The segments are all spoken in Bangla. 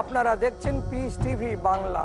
আপনারা দেখছেন peace TV Bangla.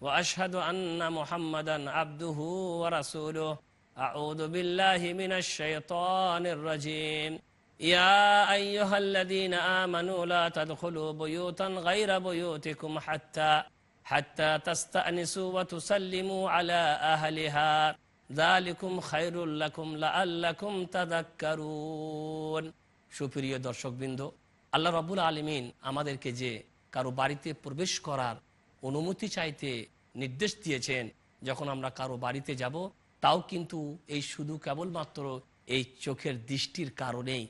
واشهد ان محمدا عبده ورسوله اعوذ بالله من الشيطان الرجيم يا ايها الذين امنوا لا تدخلوا بيوتا غير بيوتكم حتى حتى تستانسوا وتسلموا على اهلها ذلكم خير لكم لعلكم تذكرون সুপ্রিয় দর্শকবৃন্দ আল্লাহ রবুল আলমিন আমাদেরকে যে কারো বাড়িতে প্রবেশ করার অনুমতি চাইতে নির্দেশ দিয়েছেন, যখন আমরা কারও বাড়িতে যাব, তাও কিন্তু এই শুধু কেবলমাত্র এই চোখের দৃষ্টির কারণেই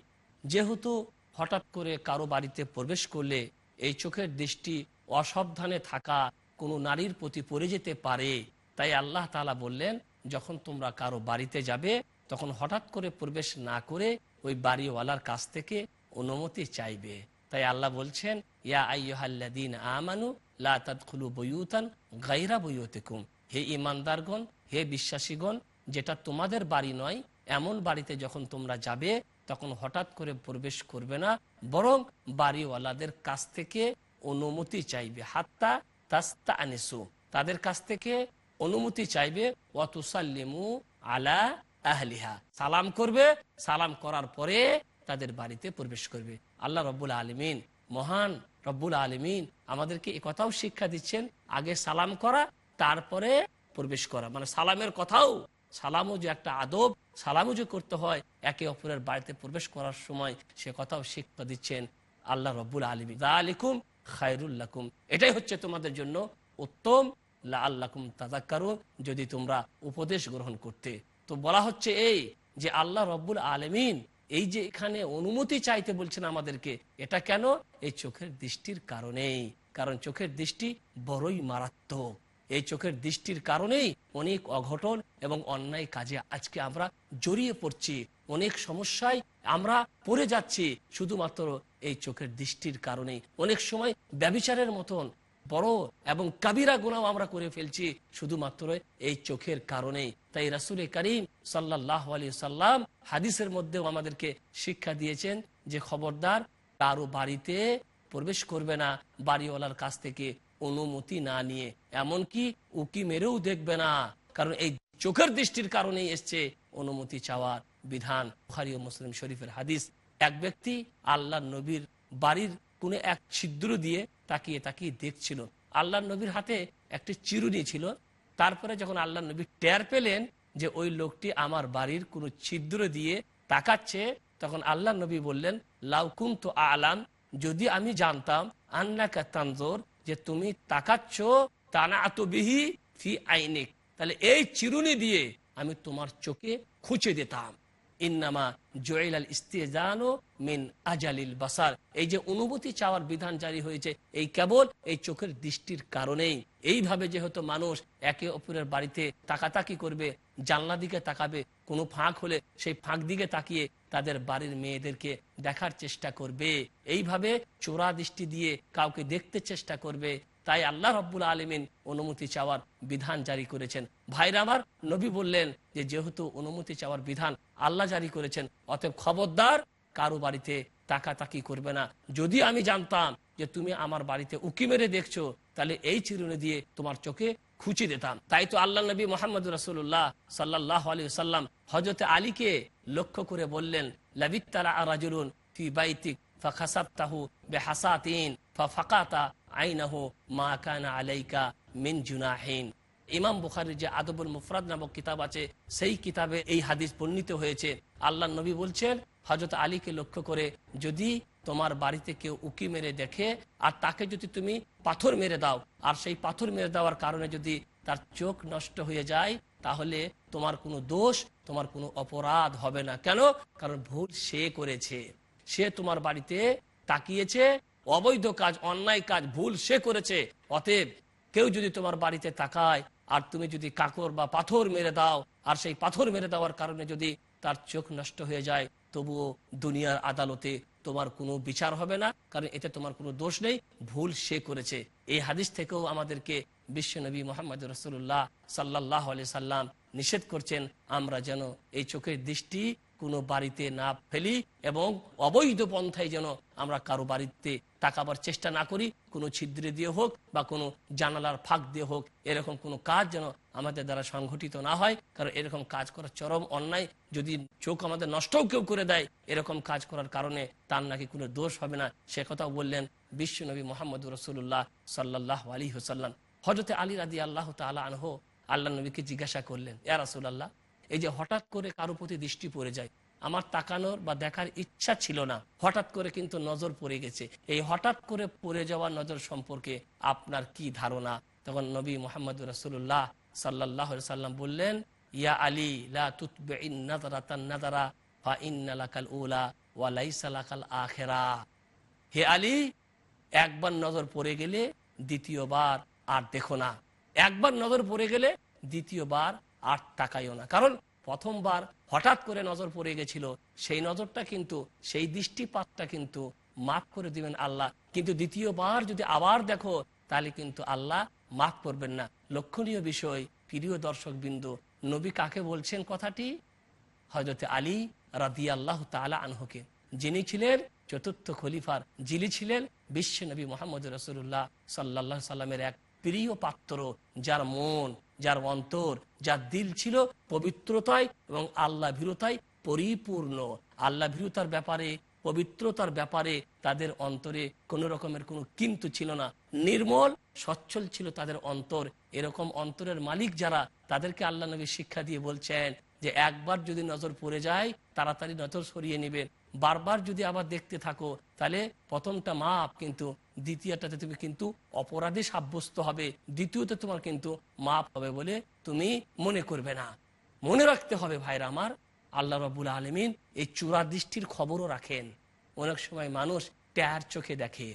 যেহেতু হঠাৎ করে কারও বাড়িতে প্রবেশ করলে এই চোখের দৃষ্টি অসাবধানে থাকা কোনো নারীর প্রতি পড়ে যেতে পারে। তাই আল্লাহ তালা বললেন, যখন তোমরা কারও বাড়িতে যাবে, তখন হঠাৎ করে প্রবেশ না করে ওই বাড়িওয়ালার কাছ থেকে অনুমতি চাইবে। তাই আল্লাহ বলছেন, ইয়া আইয়ুহাল্লাদিন আমানু লা তাদখুলু বয়ুতান গাইরা বয়ুতিকুম। হে ইমানদারগণ হে বিশ্বাসীগণ, যেটা তোমাদের বাড়ি নয়, এমন বাড়িতে যখন তোমরা যাবে, তখন হঠাৎ করে প্রবেশ করবে না, বরং বাড়িওয়ালাদের কাছ থেকে অনুমতি চাইবে। হাত্তা তাস্তা আনিসু তাদের কাছ থেকে অনুমতি চাইবে, ওয়াতুসাল্লিমু আলা আহলিহা। সালাম করবে, সালাম করার পরে তাদের বাড়িতে প্রবেশ করবে। আল্লাহ রব্বুল আলমিন মহান রব্বুল আলমিন আমাদেরকে এ কথাও শিক্ষা দিচ্ছেন, আগে সালাম করা, তারপরে প্রবেশ করা। মানে সালামের কথাও, সালামও যে একটা আদব, সালামও যে করতে হয়, একে অপরের বাড়িতে প্রবেশ করার সময় সে কথাও শিক্ষা দিচ্ছেন আল্লাহ রব্বুল আলমী আলিকুম খায়রুল্লাকুম এটাই হচ্ছে তোমাদের জন্য উত্তম। লা আল্লাকুম তাদাক্কারু যদি তোমরা উপদেশ গ্রহণ করতে। তো বলা হচ্ছে এই যে আল্লাহ রব্বুল আলমিন এই যে এখানে অনুমতি চাইতে বলছেন আমাদেরকে, এটা কেন? এই চোখের দৃষ্টির কারণেই। কারণ চোখের দৃষ্টি বড়ই মারাত্মক। এই চোখের দৃষ্টির কারণেই অনেক অঘটন এবং অন্যায় কাজে আজকে আমরা জড়িয়ে পড়ছি। অনেক সমস্যায় আমরা পড়ে যাচ্ছি। শুধুমাত্র এই চোখের দৃষ্টির কারণেই। অনেক সময় ব্যবিচারের মতন বড় এবং কাবিরা গুণাও আমরা করে ফেলছি শুধুমাত্র এই চোখের কারণেই। তাই রাসুল করিম সাল্লাহ আলী সাল্লাম হাদিসের মধ্যেও আমাদেরকে শিক্ষা দিয়েছেন যে খবরদার কারও বাড়িতে প্রবেশ করবে না, বাড়িওয়ালার কাছ থেকে অনুমতি না নিয়ে। এমনকি উকি মেরেও দেখবে না, কারণ এই চোখের দৃষ্টির কারণেই এসছে অনুমতি চাওয়ার বিধান। মুসলিম শরীফের হাদিস, এক ব্যক্তি আল্লাহ নবীর বাড়ির কোন এক ছিদ্র দিয়ে তাকিয়ে তাকিয়ে দেখছিল। আল্লাহ নবীর হাতে একটি চিরুনি ছিল। তারপরে যখন আল্লাহ নবী টের পেলেন যে ওই লোকটি আমার বাড়ির কোনো ছিদ্র দিয়ে তাকাচ্ছে, তখন আল্লাহ নবী বললেন লাউকুম তো আলাম, যদি আমি জানতাম আন্নাকা তানজোর, যে তুমি তাকাচ্ছ তানা আতবিহি ফি আইনিক, তাহলে এই চিরুনি দিয়ে আমি তোমার চোখে খুঁচে দিতাম। ইন্নামা জয়েল আল ইস্তেজানো মিন আজালিল বাসার। এই যে অনুভূতি চাওয়ার বিধান জারি হয়েছে, এই কেবল এই চোখের দৃষ্টির কারণেই। এইভাবে যেহেতু মানুষ একে অপরের বাড়িতে তাকাতাকি করবে, জানলা দিকে তাকাবে, কোনো ফাঁক হলে সেই ফাঁক দিকে তাকিয়ে তাদের বাড়ির মেয়েদেরকে দেখার চেষ্টা করবে। এইভাবে চোরা দৃষ্টি দিয়ে কাউকে দেখতে চেষ্টা করবে তাই আল্লাহ রব্বুল আলমিন অনুমতি চাওয়ার বিধান জারি করেছেন। ভাইরা আমার, নবী বললেন যে যেহেতু অনুমতি চাওয়ার বিধান আল্লাহ জারি করেছেন, অতএব খবরদার কারও বাড়িতে তাকাতাকি করবে না। যদি আমি জানতাম যে তুমি আমার বাড়িতে উকি মেরে দেখছ, তাহলে এই চিরুনি দিয়ে তোমার চোখে খুঁচি দিতাম। তাই তো আল্লাহ নবী মোহাম্মদ রসুল্লাহ সাল্লাহ আলী সাল্লাম হজরত আলীকে লক্ষ্য করে বললেন লাবিত্তারা আরাজুলুন তুই বাইতিক ফাখাসাবতাহু বেহাসাতিন ফাকাতা আইনাহু মা কানা আলাইকা মিন জুনাহিন ইমাম বুখারির যে আদবুল মুফরাদ নামক কিতাব আছে, সেই কিতাবে এই হাদিস বর্ণিত হয়েছে। আল্লাহ নবী বলছেন হজরত আলীকে লক্ষ্য করে যদি তোমার বাড়িতে কেউ উকি মেরে দেখে, আর তাকে যদি তুমি পাথর মেরে দাও, আর সেই পাথর মেরে দেওয়ার কারণে যদি তার চোখ নষ্ট হয়ে যায়, তাহলে তোমার কোনো দোষ, তোমার কোনো অপরাধ হবে না। কেন? কারণ ভুল সে করেছে। সে তোমার বাড়িতে তাকিয়েছে। অবৈধ কাজ, অন্যায় কাজ, ভুল সে করেছে। অতএব কেউ যদি তোমার বাড়িতে তাকায় আর তুমি যদি কাকর বা পাথর মেরে দাও, আর সেই পাথর মেরে দেওয়ার কারণে যদি তার চোখ নষ্ট হয়ে যায়, তবুও দুনিয়ার আদালতে তোমার কোনো বিচার হবে না, কারণ এতে তোমার কোনো দোষ নেই। ভুল সে করেছে। এই হাদিস থেকেও আমাদেরকে বিশ্বনবী মোহাম্মদ রসুল্লাহ সাল্লাহ আলি সাল্লাম নিষেধ করছেন, আমরা যেন এই চোখের দৃষ্টি কোনো বাড়িতে না ফেলি এবং অবৈধ পন্থায় যেন আমরা কারও বাড়িতে তাকাবার চেষ্টা না করি, কোনো ছিদ্রে দিয়ে হোক বা কোনো জানালার ফাঁক দিয়ে হোক, এরকম কোনো কাজ যেন আমাদের দ্বারা সংঘটিত না হয়। কারণ এরকম কাজ করার চরম অন্যায়। যদি চোখ আমাদের নষ্টও কেউ করে দেয়, এরকম কাজ করার কারণে তার নাকি কোনো দোষ হবে না। সে কথাও বললেন বিশ্বনবী মোহাম্মদ রসুল্লাহ সাল্লাহ আলী হোসাল্লাম হজরতে আলী রাদি আল্লাহ তালা আনহ আল্লাহ নবীকে জিজ্ঞাসা করলেন, ইয়া রাসুল্লাহ এই যে হঠাৎ করে কারও প্রতি দৃষ্টি পড়ে যায়, আমার তাকানোর বা দেখার ইচ্ছা ছিল না, হঠাৎ করে কিন্তু নজর পড়ে গেছে। এই হঠাৎ করে পড়ে যাওয়া নজর সম্পর্কে আপনার কি ধারণা? তখন নবী মোহাম্মদ রসুল্লাহ সাল্লাহ সাল্লাম বললেন, ইয়া আলী ওয়ালাইসালাকাল আখেরা। হে আলী, একবার নজর পড়ে গেলে দ্বিতীয়বার আর দেখো না। একবার নজর পড়ে গেলে দ্বিতীয়বার আর তাকাইও না। কারণ প্রথমবার হঠাৎ করে নজর পড়ে গেছিল, সেই নজরটা কিন্তু, সেই দৃষ্টিপাতটা কিন্তু মাফ করে দিবেন আল্লাহ। কিন্তু দ্বিতীয়বার যদি আবার দেখো, তাহলে কিন্তু আল্লাহ মাফ করবেন না। লক্ষণীয় বিষয়, প্রিয় দর্শক বিন্দু নবী কাকে বলছেন কথাটি? হজরত আলী রাদি আল্লাহ তালা আনহকে। যিনি ছিলেন চতুর্থ খলিফার, যিনি ছিলেন বিশ্ব নবী মোহাম্মদ রসুল্লাহ সাল্লাহ সাল্লামের এক প্রিয় পাত্র, যার মন যার অন্তর, যার দিল ছিল পবিত্রতায় এবং আল্লাহ ভীরতায় পরিপূর্ণ। আল্লাহ ভীরতার ব্যাপারে, পবিত্রতার ব্যাপারে তাদের অন্তরে কোন রকমের কোনো কিন্তু ছিল না। নির্মল, সচ্ছল ছিল তাদের অন্তর। এরকম অন্তরের মালিক যারা, তাদেরকে আল্লাহ নবী শিক্ষা দিয়ে বলছেন যে, একবার যদি নজর পড়ে যায়, তাড়াতাড়ি নজর সরিয়ে নেবেন বারবার যদি আবার দেখতে থাকো, তাহলে প্রথমটা মাপ কিন্তু, দ্বিতীয়টাতে তুমি কিন্তু অপরাধী সাব্যস্ত হবে, দ্বিতীয়তে তোমার কিন্তু মাপ হবে বলে তুমি মনে করবে না। মনে রাখতে হবে ভাইরা আমার, আল্লাহ রবুল আলমিন এই চূড়া দৃষ্টির খবরও রাখেন। অনেক সময় মানুষ ট্যার চোখে দেখে।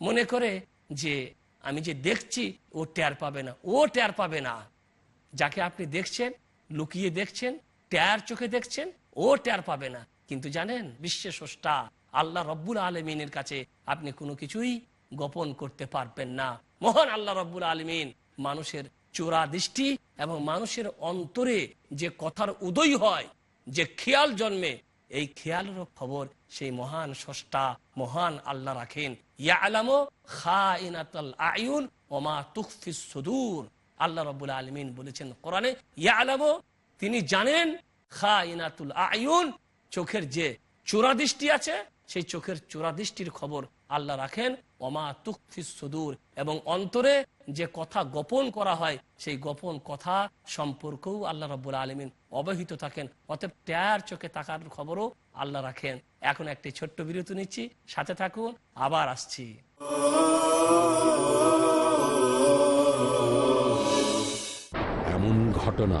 মনে করে যে, আমি যে দেখছি, ও ট্যার পাবে না, ও ট্যার পাবে না। যাকে আপনি দেখছেন, লুকিয়ে দেখছেন, ট্যার চোখে দেখছেন, ও ট্যার পাবে না। কিন্তু জানেন, বিশ্বের স্রষ্টা আল্লাহ রব্বুল আলমিনের কাছে আপনি কোনো কিছুই গোপন করতে পারবেন না। মহান আল্লাহ রব্বুল আলমিন মানুষের চোরা দৃষ্টি এবং মানুষের অন্তরে যে কথার উদয় হয়, যে খেয়াল জন্মে, এই খেয়ালেরও খবর সেই মহান স্রষ্টা, মহান আল্লাহ রাখেন। ইয়া আলামো আয়ুন ওমা তুকফিস সুদূর। আল্লাহ রব্বুল আলমিন বলেছেন কোরআনে ইয়া আলামো তিনি জানেন খা ইনাতুল আয়ুন চোখের যে চোরা দৃষ্টি আছে, সেই চোখের চোরা দৃষ্টির খবর আল্লাহ রাখেন। অমা তুকফি সুদূর, এবং অন্তরে যে কথা গোপন করা হয়, সেই গোপন কথা সম্পর্কেও আল্লাহ রব্বুল আলমিন অবহিত থাকেন। অতএব ট্যার চোখে তাকার খবরও আল্লাহ রাখেন। এখন একটি ছোট্ট বিরতি নিচ্ছি, সাথে থাকুন, আবার আসছি। এমন ঘটনা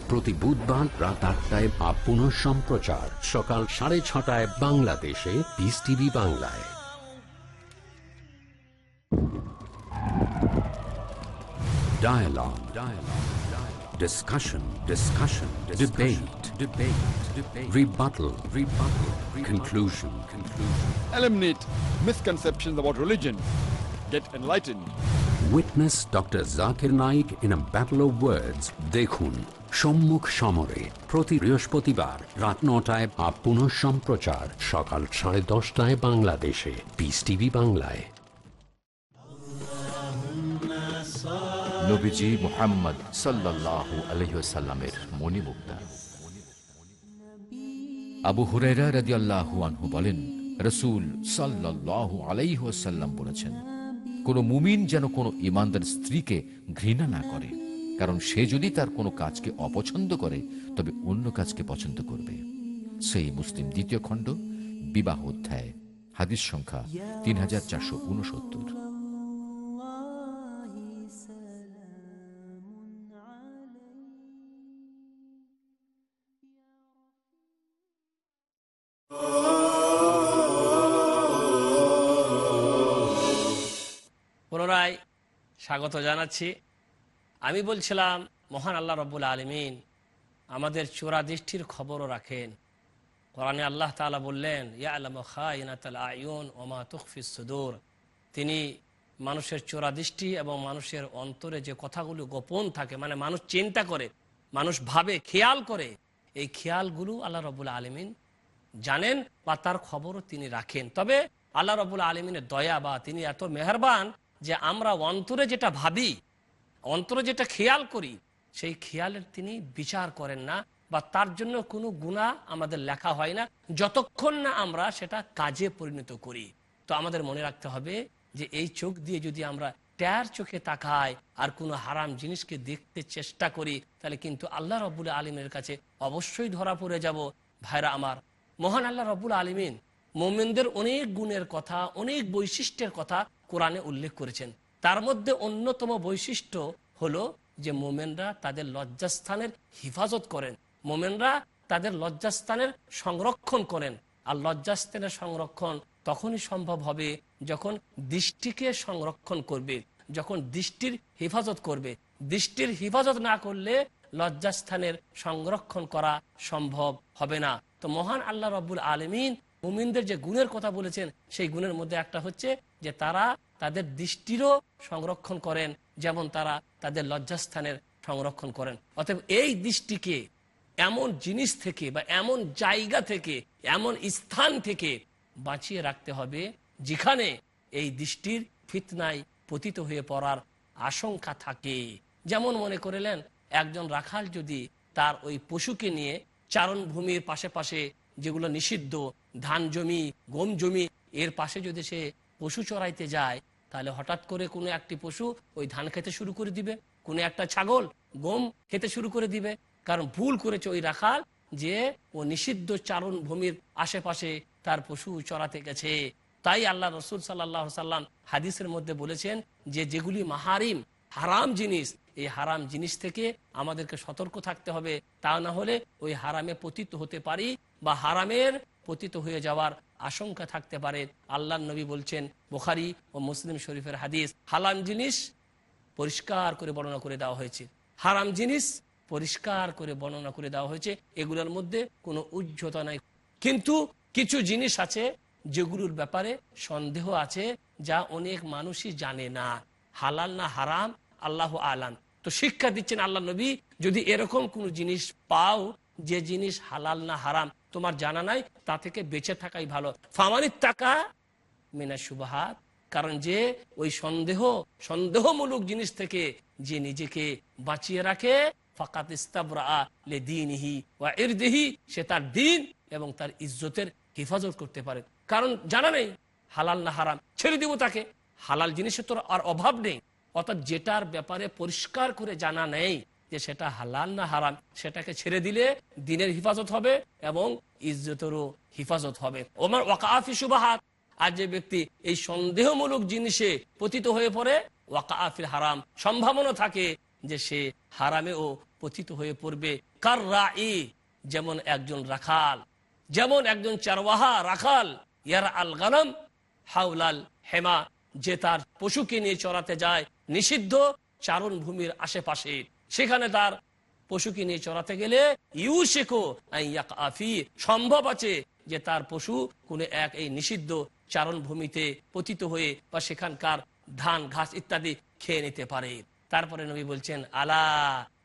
প্রতি বুধবার রাত আটটায় বা পুনঃ সম্প্রচার সকাল সাড়ে ছটায় বাংলাদেশে পিস টিভি বাংলায় Dialogue. Dialogue. Dialogue. Discussion. Discussion. Debate. Debate. Debate. Rebuttal. Rebuttal. Rebuttal. Conclusion. Conclusion. Eliminate misconceptions about religion. Get enlightened. Witness Dr. Zakir Naik in a battle of words. দেখুন সম্মুখ সমরে প্রতি বৃহস্পতিবার রাত নটায় বা পুনঃ সম্প্রচার সকাল সাড়ে দশটায় বাংলাদেশে পিস টিভি বাংলায় মোহাম্মদ সাল্লাল্লাহু আলহিসাল্লামের মণিমুক্তা আবু আনহু বলেন রসুল সাল্লাল্লাহু আলাইহাল্লাম বলেছেন কোন মুমিন যেন কোনো ইমানদার স্ত্রীকে ঘৃণা না করে, কারণ সে যদি তার কোনো কাজকে অপছন্দ করে, তবে অন্য কাজকে পছন্দ করবে। সেই মুসলিম দ্বিতীয় খণ্ড, বিবাহ অধ্যায়, হাদিস সংখ্যা তিন হাজার চারশো উনসত্তর। স্বাগত জানাচ্ছি। আমি বলছিলাম, মহান আল্লাহ রব্বুল আলমিন আমাদের চোরা দৃষ্টির খবরও রাখেন। কোরআনে আল্লাহ তালা বললেন ইয়া আলম খাইনাতাল আয়ুন ওমা তুকফিস সুদূর। তিনি মানুষের চোরা দৃষ্টি এবং মানুষের অন্তরে যে কথাগুলো গোপন থাকে মানে মানুষ চিন্তা করে, মানুষ ভাবে, খেয়াল করে, এই খেয়ালগুলো আল্লাহ রবুল আলমিন জানেন বা তার খবরও তিনি রাখেন। তবে আল্লাহ রবুল আলমিনের দয়া বা তিনি এত মেহরবান যে আমরা অন্তরে যেটা ভাবি, অন্তরে যেটা খেয়াল করি, সেই খেয়ালের তিনি বিচার করেন না বা তার জন্য কোনো গুণা আমাদের লেখা হয় না। যতক্ষণ না আমরা সেটা কাজে পরিণত করি। তো আমাদের মনে রাখতে হবে যে এই চোখ দিয়ে যদি আমরা ট্যার চোখে তাকাই আর কোনো হারাম জিনিসকে দেখতে চেষ্টা করি, তাহলে কিন্তু আল্লাহ রবুল আলমের কাছে অবশ্যই ধরা পড়ে যাব। ভাইরা আমার, মহান আল্লাহ রবুল আলমিন, মোমেনদের অনেক গুণের কথা, অনেক বৈশিষ্ট্যের কথা কোরআনে উল্লেখ করেছেন। তার মধ্যে অন্যতম বৈশিষ্ট্য হলো যে মোমেনরা তাদের লজ্জাস্থানের হিফাজত করেন। মোমেনরা তাদের লজ্জাস্থানের সংরক্ষণ করেন। আর লজ্জাস্থানের সংরক্ষণ তখনই সম্ভব হবে যখন দৃষ্টিকে সংরক্ষণ করবে, যখন দৃষ্টির হেফাজত করবে। দৃষ্টির হেফাজত না করলে লজ্জাস্থানের সংরক্ষণ করা সম্ভব হবে না। তো মহান আল্লাহ রব্বুল আলমিন মুমিনদের যে গুণের কথা বলেছেন, সেই গুণের মধ্যে একটা হচ্ছে যে তারা তাদের দৃষ্টিরও সংরক্ষণ করেন, যেমন তারা তাদের লজ্জাস্থানের সংরক্ষণ করেন। অতএব এই দৃষ্টিকে এমন জিনিস থেকে বা এমন জায়গা থেকে, এমন স্থান থেকে বাঁচিয়ে রাখতে হবে যেখানে এই দৃষ্টির ফিতনায় পতিত হয়ে পড়ার আশঙ্কা থাকে। যেমন মনে করিলেন, একজন রাখাল যদি তার ওই পশুকে নিয়ে চারণভূমির পাশে পাশে যেগুলো নিষিদ্ধ ধান জমি গম জমি এর পাশে যদি সে পশু চড়াইতে যায়, তাহলে হঠাৎ করে কোনো একটি পশু ওই ধান খেতে শুরু করে দিবে। কোনো একটা ছাগল গম খেতে শুরু করে দিবে। কারণ ভুল করেছে ওই রাখাল যে ও নিষিদ্ধ চারণ ভূমির আশেপাশে তার পশু চড়াতে গেছে। তাই আল্লাহ রসুল সাল্লাহ সাল্লাম হাদিসের মধ্যে বলেছেন যে যেগুলি মাহারিম, হারাম জিনিস, এই হারাম জিনিস থেকে আমাদেরকে সতর্ক থাকতে হবে। তা না হলে ওই হারামে পতিত হতে পারি বা হারামের পতিত হয়ে যাওয়ার আশঙ্কা থাকতে পারে। আল্লাহ নবী বলছেন, বোখারি ও মুসলিম শরীফের হাদিস হালাম জিনিস পরিষ্কার করে বর্ণনা করে দেওয়া হয়েছে। হারাম জিনিস পরিষ্কার করে বর্ণনা করে দেওয়া হয়েছে। এগুলোর মধ্যে কোনো উজ্জ্বতা নাই। কিন্তু কিছু জিনিস আছে যেগুলোর ব্যাপারে সন্দেহ আছে, যা অনেক মানুষই জানে না। হালাল না হারাম, আল্লাহ আলাম। তো শিক্ষা দিচ্ছেন আল্লাহ নবী, যদি এরকম কোনো জিনিস পাও যে জিনিস হালাল না হারাম তোমার জানা নাই, তা থেকে বেঁচে থাকাই ভালো। ফামানির টাকা মিনা সুবাহাত কারণ যে ওই সন্দেহ, সন্দেহমূলক জিনিস থেকে যে নিজেকে বাঁচিয়ে রাখে, ফাকাত সে তার দিন এবং তার ইজ্জতের হেফাজত করতে পারে। কারণ জানা নেই, হালাল না হারাম, ছেড়ে দিব তাকে। হালাল জিনিসের তোর আর অভাব নেই, অর্থাৎ যেটার ব্যাপারে পরিষ্কার করে জানা নেই যে সেটা হালাল না হারাম, সেটাকে ছেড়ে দিলে দিনের হেফাজত হবে এবং ইজ্জতেরও হেফাজত হবে। ওমার ওয়াকাফি সুবাহাত আর যে ব্যক্তি এই সন্দেহমূলক জিনিসে পতিত হয়ে পড়ে ওয়াকাফিল হারাম। সম্ভাবনা থাকে যে সে হারামেও পতিত হয়ে পড়বে। কার রাই? যেমন একজন রাখাল, যেমন একজন চারওয়াহা রাখাল, ইয়ার আল গালাম হাউলাল হেমা, যে তার পশুকে নিয়ে চড়াতে যায় নিষিদ্ধ চারণ ভূমির আশেপাশে। সেখানে তার পশুকে নিয়ে চড়াতে গেলে ইউ শেখো আফি সম্ভব আছে যে তার পশু কোনো এক এই নিষিদ্ধ চারণ ভূমিতে পতিত হয়ে বা সেখানকার ধান, ঘাস ইত্যাদি খেয়ে নিতে পারে। তারপরে নবী বলছেন, আলা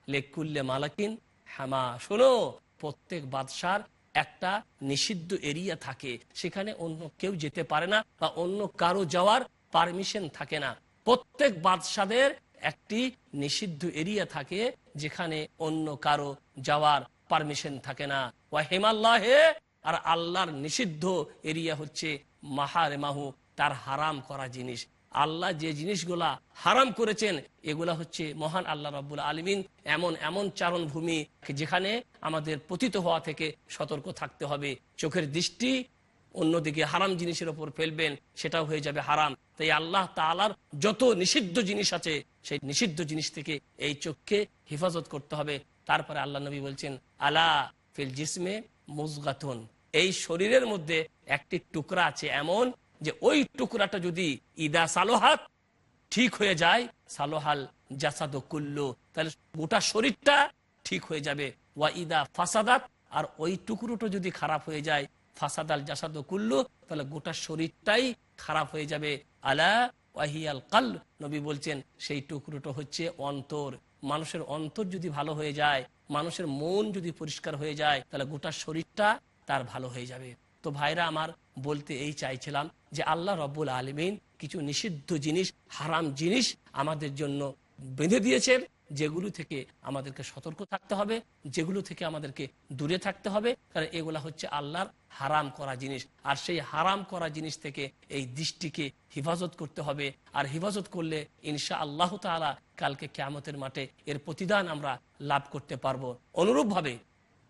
লেকুল্লে মালাকিন? হামা, শোনো, প্রত্যেক বাদশার একটা নিষিদ্ধ এরিয়া থাকে। সেখানে অন্য কেউ যেতে পারে না বা অন্য কারও যাওয়ার পারমিশন থাকে না। প্রত্যেক বাদশাদের একটি নিষিদ্ধ এরিয়া থাকে যেখানে অন্য কারও যাওয়ার পারমিশন থাকে না। ওয়া আর আল্লাহর নিষিদ্ধ এরিয়া হচ্ছে মাহারে মাহু তার হারাম করা জিনিস। আল্লাহ যে জিনিসগুলা হারাম করেছেন, এগুলা হচ্ছে মহান আল্লাহ রব্বুল আলমিন এমন এমন চারণ ভূমি যেখানে আমাদের পতিত হওয়া থেকে সতর্ক থাকতে হবে। চোখের দৃষ্টি অন্যদিকে হারাম জিনিসের ওপর ফেলবেন, সেটাও হয়ে যাবে হারাম। তাই আল্লাহ তালার যত নিষিদ্ধ জিনিস আছে সেই নিষিদ্ধ জিনিস থেকে এই চোখকে হেফাজত করতে হবে। তারপরে আল্লাহ নবী বলছেন, আলা ফিল জিসমে মুজগাথন এই শরীরের মধ্যে একটি টুকরা আছে এমন যে ওই টুকরাটা যদি ইদা সালোহাত ঠিক হয়ে যায়, সালোহাল জাসাদ কুল্লু, তাহলে গোটা শরীরটা ঠিক হয়ে যাবে। ওয়া ইদা ফাসাদাত, আর ওই টুকরোটা যদি খারাপ হয়ে যায়, ফাসাদাল জাসাদ কুল্লু, তাহলে গোটা শরীরটাই খারাপ হয়ে যাবে। আলা ওয়াহিয়াল কাল, নবী বলছেন, সেই টুকরোটা হচ্ছে অন্তর। মানুষের অন্তর যদি ভালো হয়ে যায়, মানুষের মন যদি পরিষ্কার হয়ে যায়, তাহলে গোটা শরীরটা তার ভালো হয়ে যাবে। তো ভাইরা আমার, বলতে এই চাইছিলাম যে আল্লাহ রব্বুল আলমিন কিছু নিষিদ্ধ জিনিস, হারাম জিনিস আমাদের জন্য বেঁধে দিয়েছেন। যেগুলো থেকে আমাদেরকে সতর্ক থাকতে হবে, যেগুলো থেকে আমাদেরকে দূরে থাকতে হবে, কারণ এগুলা হচ্ছে আল্লাহর হারাম করা জিনিস। আর সেই হারাম করা জিনিস থেকে এই দৃষ্টিকে হেফাজত করতে হবে। আর হেফাজত করলে ইনশা আল্লাহ তালা কালকে কেয়ামতের মাঠে এর প্রতিদান আমরা লাভ করতে পারব। অনুরূপভাবে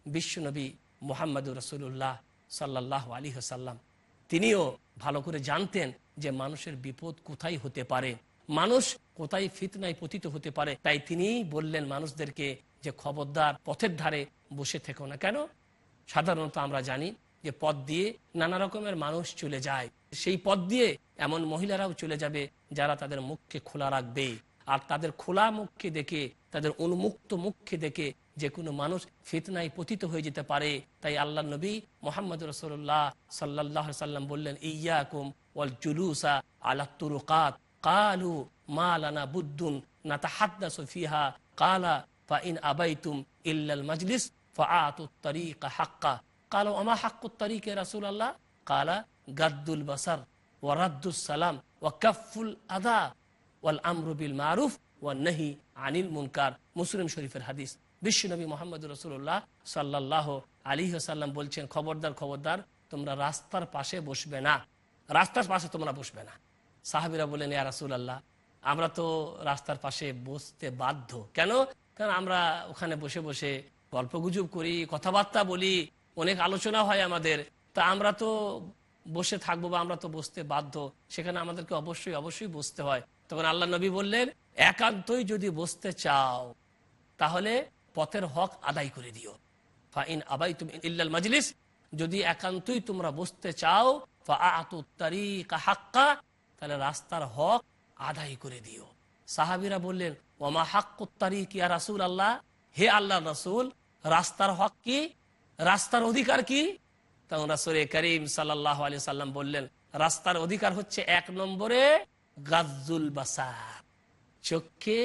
বিশ্বনবী মোহাম্মদুর রসুল্লাহ সাল্লাহ আলী হাসাল্লাম তিনিও ভালো করে জানতেন যে মানুষের বিপদ কোথায় হতে পারে। মানুষ কোথায় ফিতনায় পতিত হতে পারে, তাই তিনি বললেন মানুষদেরকে যে খবরদার পথের ধারে বসে থেকো না। কেন? সাধারণত আমরা জানি যে পথ দিয়ে নানা রকমের মানুষ চলে যায়। সেই পথ দিয়ে এমন মহিলারাও চলে যাবে যারা তাদের মুখকে খোলা রাখবে। আর তাদের খোলা মুখকে দেখে, তাদের উন্মুক্ত মুখকে দেখে যে কোনো মানুষ ফিতনায় পতিত হয়ে যেতে পারে। তাই আল্লাহ নবী মোহাম্মদ রসোল্লাহ সাল্লাহ সাল্লাম বললেন ইয়াকুম ওয়াল জুলুসা আলা তুরুকাত। কালু মা লানা বুদ্দুন না তাহাদ্দা সফিহা কালা ফা ইন আবাইতুম ইল্লাল মজলিস ফা আতুত্তরিকা হাক্কা কালো আমা হাক্কুত্তরিকে রাসুল আল্লাহ কালা গাদ্দুল বাসার ওয়ারাদ্দুস সালাম ওয়া কাফুল আদা ওয়াল আমরুবিল মারুফ ওয়া নাহি আনিল মুনকার মুসলিম শরীফের হাদিস। বিশ্বনবী মোহাম্মদ রসুল্লাহ সাল্লাহ আলী সাল্লাম বলছেন, খবরদার খবরদার, তোমরা রাস্তার পাশে বসবে না। রাস্তার পাশে তোমরা বসবে না। সাহাবিরা বলেন ইয়া রাসুল আল্লাহ আমরা তো রাস্তার পাশে বসতে বাধ্য। কেন? কারণ আমরা ওখানে বসে বসে গল্প গুজব করি, কথাবার্তা বলি, অনেক আলোচনা হয় আমাদের। তা আমরা তো বসে থাকব বা আমরা তো বসতে বাধ্য, সেখানে আমাদেরকে অবশ্যই অবশ্যই বসতে হয়। তখন আল্লাহ নবী বললেন, একান্তই যদি বসতে চাও, তাহলে পথের হক আদায় করে দিও। ফাইন আবাই তুমি ইল্লাল মাজলিস, যদি একান্তই তোমরা বসতে চাও তাহলে রাস্তার হক আদায় করে দিও। সাহাবিরা বললেন, ওমা হাক্কুত্তারি কিয়া রাসুল আল্লাহ হে আল্লাহ রাসুল, রাস্তার হক কি? রাস্তার অধিকার কি? তখন রাসুল করিম সাল্লাহ আলি সাল্লাম বললেন, রাস্তার অধিকার হচ্ছে এক নম্বরে গাজুল বাসার, চোখকে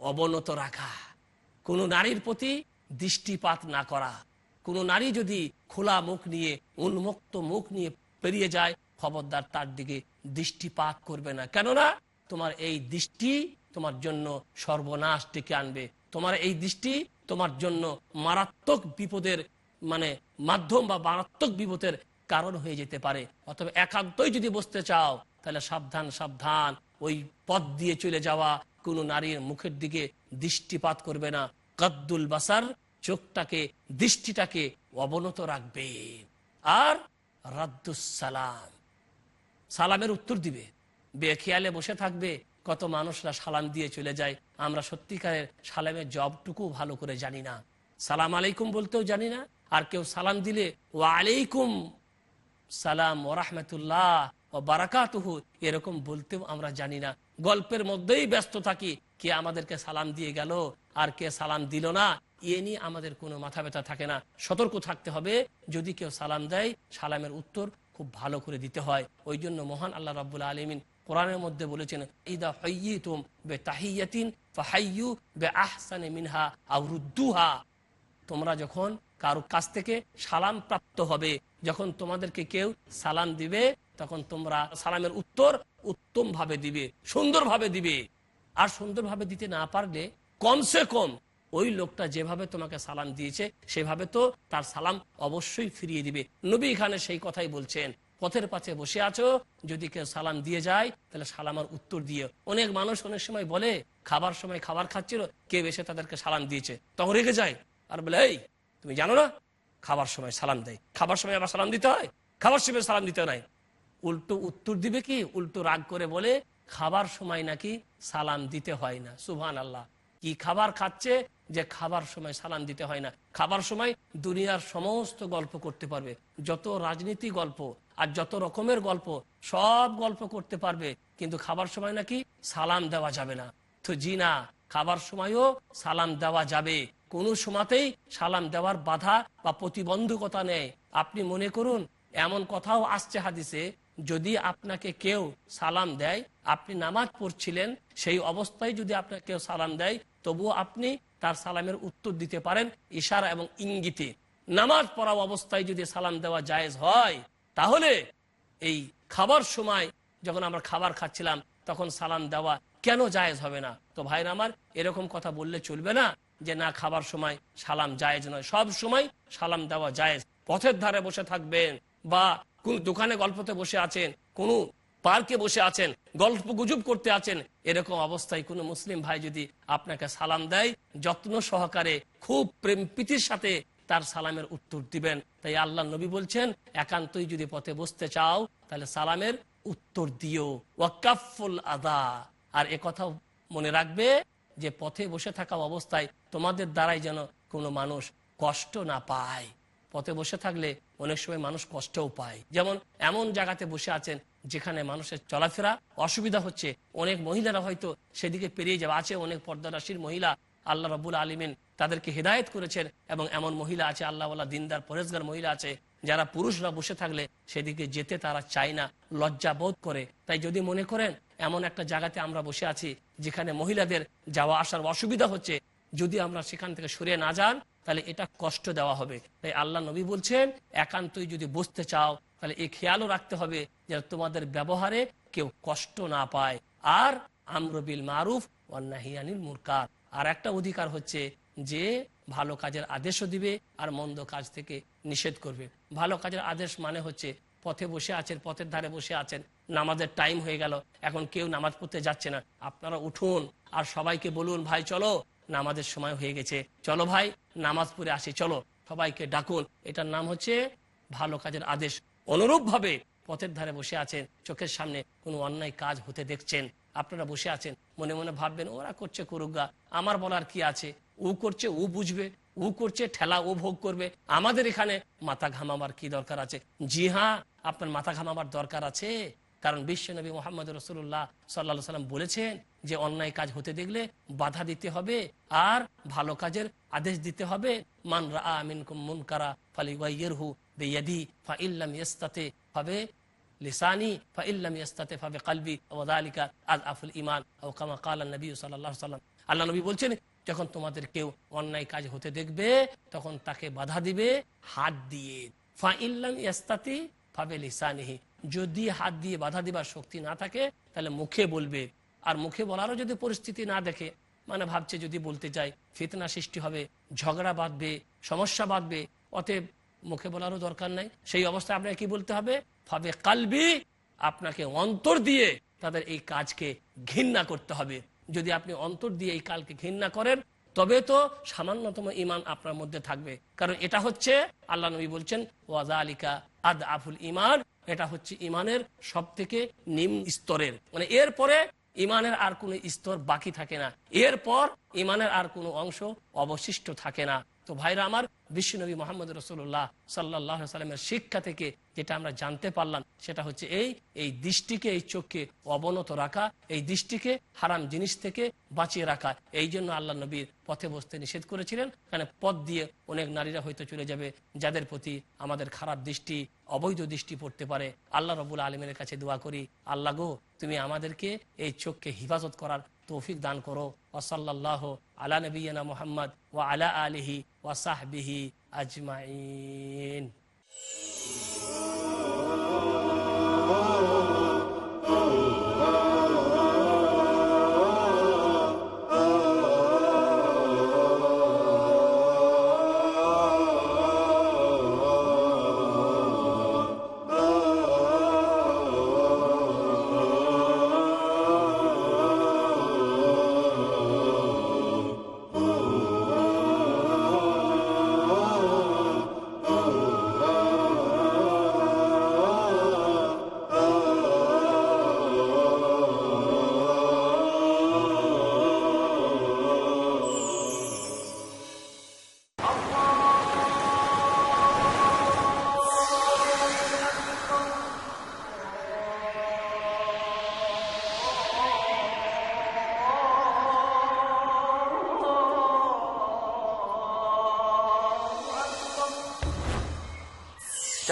অবনত রাখা। কোনো নারীর প্রতি দৃষ্টিপাত না করা। কোনো নারী যদি খোলা মুখ নিয়ে, উন্মুক্ত মুখ নিয়ে পেরিয়ে যায় খবরদার তার দিকে দৃষ্টিপাত করবে না। কেননা তোমার এই দৃষ্টি তোমার জন্য সর্বনাশ ডেকে আনবে। তোমার এই দৃষ্টি তোমার জন্য মারাত্মক বিপদের মানে মাধ্যম বা মারাত্মক বিপদের কারণ হয়ে যেতে পারে। অথবা একান্তই যদি বসতে চাও, তাহলে সাবধান সাবধান। ওই পথ দিয়ে চলে যাওয়া কোনো নারীর মুখের দিকে দৃষ্টিপাত করবে না। কদ্দুল বাসার চোখটাকে, দৃষ্টিটাকে অবনত রাখবে। আর রাদ্দুসালাম সালামের উত্তর দিবে। বেখেয়ালে বসে থাকবে, কত মানুষরা সালাম দিয়ে চলে যায়। আমরা সত্যিকারের সালামের জবটুকু ভালো করে জানি না। সালাম আলাইকুম বলতেও জানি না। আর কেউ সালাম দিলে ও আলাইকুম সালাম ও রহমতুল্লাহ ও বারাকাতুহু, এরকম বলতেও আমরা জানি না। গল্পের মধ্যেই ব্যস্ত থাকি, কে আমাদেরকে সালাম দিয়ে গেল আর কে সালাম দিল না। এ নিয়ে আমাদের কোনো মাথা ব্যথা থাকে না। সতর্ক থাকতে হবে। যদি কেউ সালাম দেয়, সালামের উত্তর খুব ভালো করে দিতে হয়। ওই জন্য মহান আল্লাহ রাবুল্লাহ আলমিন কোরআনের মধ্যে বলেছেন, ইদা হইয়িতুম বে তাহিয়াতিন ফাহাইয়ু বে আহসানে মিনহা আউরুদ্দুহা তোমরা যখন কারও কাছ থেকে সালাম প্রাপ্ত হবে, যখন তোমাদেরকে কেউ সালাম দিবে, তখন তোমরা সালামের উত্তর উত্তম ভাবে দিবে সুন্দর ভাবে দিবে। আর সুন্দর ভাবে দিতে না পারলে কমসে কম ওই লোকটা যেভাবে তোমাকে সালাম দিয়েছে, সেভাবে তো তার সালাম অবশ্যই ফিরিয়ে দিবে। নবী খানে সেই কথাই বলছেন, পথের পাশে বসে আছো, যদি কেউ সালাম দিয়ে যায়, তাহলে সালামার উত্তর দিয়ে অনেক মানুষ অনেক সময় বলে, খাবার সময় খাবার খাচ্ছিল, কেউ এসে তাদেরকে সালাম দিয়েছে, তখন রেগে যায়। আর বলে, এই, তুমি জানো না, খাবার সময় সালাম দেয়। খাবার সময় আবার সালাম দিতে হয়? খাবার সময় সালাম দিতে নাই। উল্টো উত্তর দিবে কি? উল্টো রাগ করে বলে, খাবার সময় নাকি সালাম দিতে হয় না। সুভান আল্লাহ কি খাবার খাচ্ছে যে খাবার সময় সালাম দিতে হয় না। খাবার সময় দুনিয়ার সমস্ত গল্প করতে পারবে। যত রাজনীতি গল্প আর যত রকমের গল্প, সব গল্প করতে পারবে। কিন্তু খাবার সময় নাকি সালাম দেওয়া যাবে না। তো জি না, খাবার সময়ও সালাম দেওয়া যাবে। কোনো সময়তেই সালাম দেওয়ার বাধা বা প্রতিবন্ধকতা নেই। আপনি মনে করুন, এমন কথাও আসছে হাদিসে, যদি আপনাকে কেউ সালাম দেয়, আপনি নামাজ পড়ছিলেন, সেই অবস্থায় যদি আপনাকে কেউ সালাম দেয়, তবুও আপনি তার সালামের উত্তর দিতে পারেন ইশারা এবং ইঙ্গিতে। নামাজ পড়া অবস্থায় যদি সালাম দেওয়া জায়েজ হয়, তাহলে এই খাবার সময় যখন আমরা খাবার খাচ্ছিলাম, তখন সালাম দেওয়া কেন জায়েজ হবে না? তো ভাইরা আমার, এরকম কথা বললে চলবে না যে না, খাবার সময় সালাম জায়েজ নয়। সব সময় সালাম দেওয়া জায়েজ। পথের ধারে বসে থাকবেন বা কোন দোকানে গল্পতে বসে আছেন, কোন পার্কে বসে আছেন, গল্প গুজব করতে আছেন, এরকম অবস্থায় কোনো মুসলিম ভাই যদি আপনাকে সালাম দেয়, যত্ন সহকারে খুব প্রেম প্রীতির সাথে তার সালামের উত্তর দিবেন। তাই আল্লাহ নবী বলছেন, একান্তই যদি পথে বসতে চাও, তাহলে সালামের উত্তর দিও। ওয়াকাফুল আদা। আর এ কথাও মনে রাখবে যে, পথে বসে থাকা অবস্থায় তোমাদের দ্বারাই যেন কোনো মানুষ কষ্ট না পায়। পথে বসে থাকলে অনেক সময় মানুষ কষ্টও পায়। যেমন এমন জায়গাতে বসে আছেন যেখানে মানুষের চলাফেরা অসুবিধা হচ্ছে। অনেক মহিলারা হয়তো সেদিকে পেরিয়ে যাবে আছে। অনেক পর্দারাশির মহিলা আল্লাহ রবুল আলমিন তাদেরকে হেদায়ত করেছেন এবং এমন মহিলা আছে আল্লাহওয়ালা দিনদার পরেজগার মহিলা আছে, যারা পুরুষরা বসে থাকলে সেদিকে যেতে তারা চায় না, লজ্জা বোধ করে। তাই যদি মনে করেন, এমন একটা জায়গাতে আমরা বসে আছি যেখানে মহিলাদের যাওয়া আসার অসুবিধা হচ্ছে, যদি আমরা সেখান থেকে সরে না যান তাহলে এটা কষ্ট দেওয়া হবে। তাই আল্লাহ নবী বলছেন, একান্তই যদি বসতে চাও, তাহলে এই খেয়ালও রাখতে হবে যে তোমাদের ব্যবহারে কেউ কষ্ট না পায়। আর আমরবিল মারুফ অন্নাহিয়ানিল মুরকার আর একটা অধিকার হচ্ছে যে ভালো কাজের আদেশও দিবে আর মন্দ কাজ থেকে নিষেধ করবে। ভালো কাজের আদেশ মানে হচ্ছে পথে বসে আছেন, পথের ধারে বসে আছেন, নামাজের টাইম হয়ে গেল, এখন কেউ নামাজ পড়তে যাচ্ছে না। আপনারা উঠুন আর সবাইকে বলুন, ভাই, চলো নামাজের সময় হয়ে গেছে। চলো ভাই, নামাজ পড়ে আসি, চলো। সবাইকে ডাকুন। এটার নাম হচ্ছে ভালো কাজের আদেশ। অনুরূপ ভাবে পথের ধারে বসে আছেন, চোখের সামনে কোনো অন্যায় কাজ হতে দেখছেন। আপনারা বসে আছেন, মনে মনে ভাববেন, ওরা করছে করুগা, আমার বলার কি আছে? ও করছে ও বুঝবে ও করছে, ঠেলা ও ভোগ করবে। আমাদের এখানে মাথা ঘামাবার কি দরকার আছে? জি হ্যাঁ আপনার মাথা ঘামাবার দরকার আছে। কারণ বিশ্ব নবী মোহাম্মদ রসুল্লাহ সাল্লা সাল্লাম বলেছেন যে অন্যায় কাজ হতে দেখলে বাধা দিতে হবে আর ভালো কাজের আদেশ দিতে হবে। মান বলছেন, যখন তোমাদের কেউ অন্যায় কাজ হতে দেখবে, তখন তাকে বাধা দিবে হাত দিয়ে। ফা ইল্লাম ইস্তাতি ফাবে লিসানিহি। যদি হাত দিয়ে বাধা দিবার শক্তি না থাকে, তাহলে মুখে বলবে আর মুখে বলারও যদি পরিস্থিতি না দেখে মানে ভাবছে যদি বলতে চাই ফিতনা সৃষ্টি হবে, ঝগড়া বাঁধবে, সমস্যা বাঁধবে, অতএব মুখে বলারও দরকার নাই। সেই অবস্থায় আপনাকে কি বলতে হবে? ভাবে কালবি, আপনাকে অন্তর দিয়ে তাদের এই কাজকে ঘৃণা করতে হবে। যদি আপনি অন্তর দিয়ে এই কালকে ঘৃণা করেন, তবে তো সামান্যতম ইমান আপনার মধ্যে থাকবে। কারণ এটা হচ্ছে, আল্লাহ নবী বলছেন ওয়াজা আলিকা আদ আফুল ইমান এটা হচ্ছে ইমানের সব থেকে নিম্ন স্তরের। মানে এরপরে ইমানের আর কোনো স্তর বাকি থাকে না। এরপর ইমানের আর কোনো অংশ অবশিষ্ট থাকে না। তো ভাইরা আমার বিশ্বনবী মোহাম্মদ রসুল্লাহ সাল্লাহ সাল্লামের শিক্ষা থেকে যেটা আমরা জানতে পারলাম, সেটা হচ্ছে এই এই দৃষ্টিকে, এই চোখকে অবনত রাখা, এই দৃষ্টিকে হারাম জিনিস থেকে বাঁচিয়ে রাখা। এই জন্য আল্লাহ নবীর পথে বসতে নিষেধ করেছিলেন। কারণ পথ দিয়ে অনেক নারীরা হয়তো চলে যাবে যাদের প্রতি আমাদের খারাপ দৃষ্টি, অবৈধ দৃষ্টি পড়তে পারে। আল্লাহ রবুল আলমের কাছে দোয়া করি, আল্লাহ গো, তুমি আমাদেরকে এই চোখকে হিফাজত করার তৌফিক দান করো ওসাল্লাহ আলা নবীনা মোহাম্মদ ও আলা আলিহি ওয়াসাহবিহি আজমাইন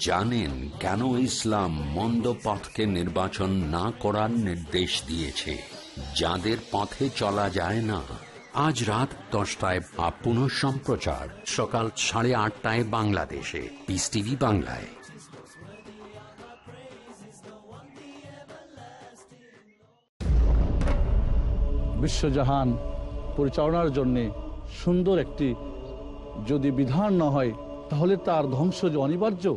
জানেন কেন ইসলাম মন্দ পথকে নির্বাচন না করার নির্দেশ দিয়েছে। যাদের পথে চলা যায় না। আজ রাত দশটায় বা পুনঃ সম্প্রচার। সকাল সাড়ে আটটায় বাংলাদেশে। পিস টিভি বাংলায়। বিশ্বজাহান পরিচালনার জন্যে সুন্দর একটি যদি বিধান না হয়, তাহলে তার ধ্বংস যে অনিবার্য।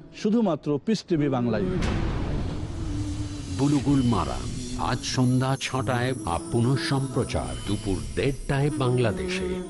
শুধুমাত্র পিস টিভি বাংলায়। বুলুগুল মারা, আজ সন্ধ্যা ছটায় আপ পুনঃ সম্প্রচার দুপুর দেড়টায় বাংলাদেশে।